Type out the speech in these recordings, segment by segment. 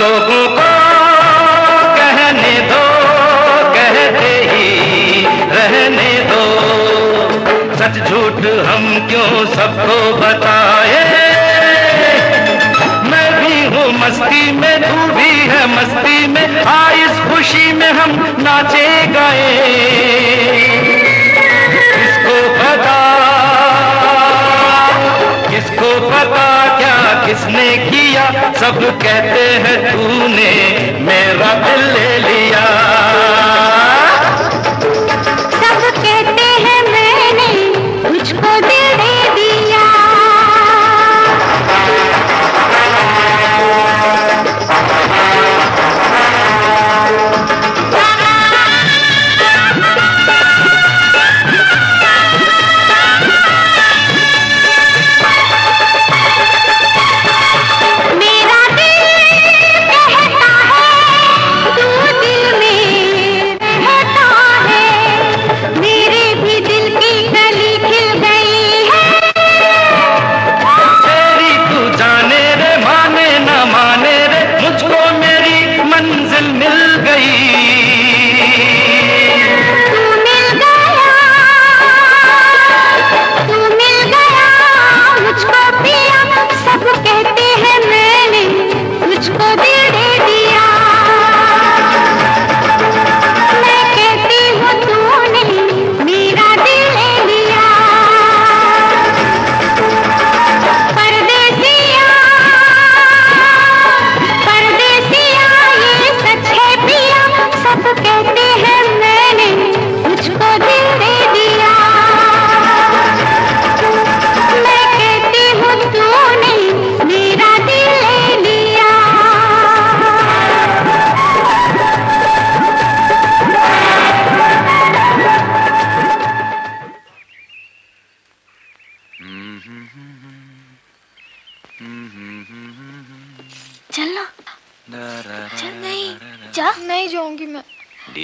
लोगों को कहने दो कहते ही रहने दो सच झूठ हम क्यों सबको बताए मैं भी हूँ मस्ती में तू भी है मस्ती में आ इस खुशी में हम नाचे गए किसको पता किसको पता क्या किसने किया सब कहते हैं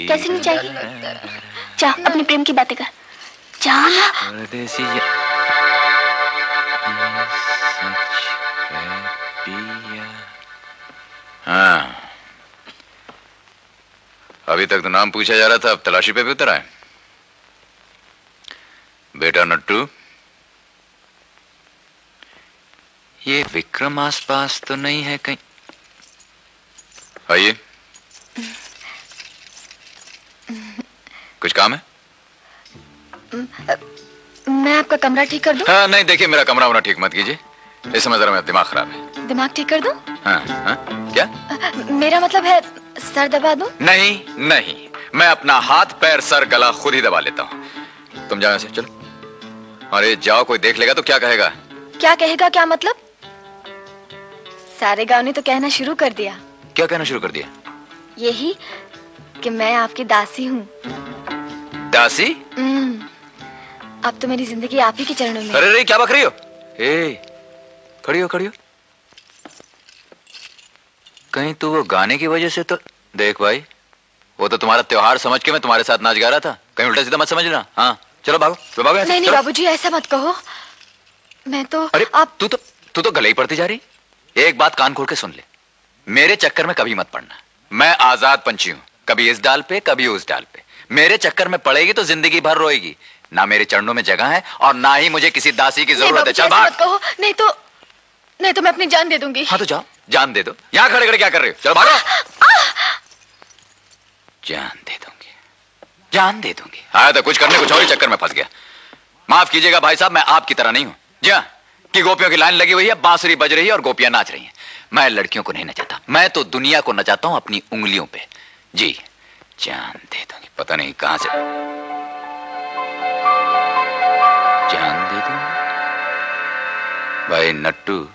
कैसे नहीं जाएगी जा अपने प्रेम की बातें कर। जा। ना परदेसी है हाँ। अभी तक तो नाम पूछा जा रहा था अब तलाशी पे भी उतर आए। बेटा नट्टू। ये विक्रम आसपास तो नहीं है कहीं। आइए। कुछ काम है? मैं आपका कमरा ठीक कर दूँ? हाँ नहीं देखिए मेरा कमरा वमरा ठीक मत कीजिए। इस समय जरा मेरा दिमाग खराब है। दिमाग ठीक कर दूँ? हाँ हाँ क्या? मेरा मतलब है सर दबा दूँ? नहीं नहीं मैं अपना हाथ पैर सर गला खुद ही दबा लेता हूँ। तुम जाओ से चलो। अरे जाओ कोई देख लेगा तो क्या कहेगा? क्या कहेगा क्या मतलब? सारे गाँव ने तो कहना शुरू कर दिया। क्या कहना शुरू कर दिया? यही कि मैं आपकी दासी हूँ। दासी? हम्म, अब तो मेरी ज़िंदगी आप ही के चरणों में। अरे रे क्या बक रही हो? ए खड़ी हो खड़ी हो। कहीं तू वो गाने की वजह से तो देख भाई वो तो तुम्हारा त्योहार समझ के मैं तुम्हारे साथ नाच गा रहा था। कहीं उल्टा सीधा मत समझना हाँ। चलो भागो तो भागो नहीं नहीं। बाबूजी ऐसा मत कहो। मैं तो अरे आप तू तो तू तो गले ही पड़ती जा रही। एक बात कान खोल के सुन ले। मेरे चक्कर में कभी मत पड़ना। मैं आज़ाद पंछी हूँ। कभी इस डाल पे कभी उस डाल पे। मेरे चक्कर में पड़ेगी तो ज़िंदगी भर रोएगी। ना मेरे चरणों में जगह है और ना ही मुझे किसी दासी की ज़रूरत है। चल मत कहो। नहीं तो नहीं तो मैं अपनी जान दे दूँगी। हाँ तो जाओ जान दे दो। यहाँ खड़े खड़े क्या कर रहे हो? चलो भागो। जान दे दूँगी। जान दे दूँगी। आया तो कुछ करने कुछ और ही चक्कर में फंस गया। माफ़ कीजिएगा भाई साहब मैं आपकी तरह नहीं हूँ। जी हाँ कि गोपियों की लाइन लगी हुई है बांसुरी बज रही है और गोपियाँ नाच रही हैं। मैं लड़कियों को नहीं नचाता। मैं तो दुनिया को नचाता हूँ अपनी उंगलियों पे। जी चाँद दे दूँगी। पता नहीं कहाँ से। चाँद दे दूँगी। भाई नट्टू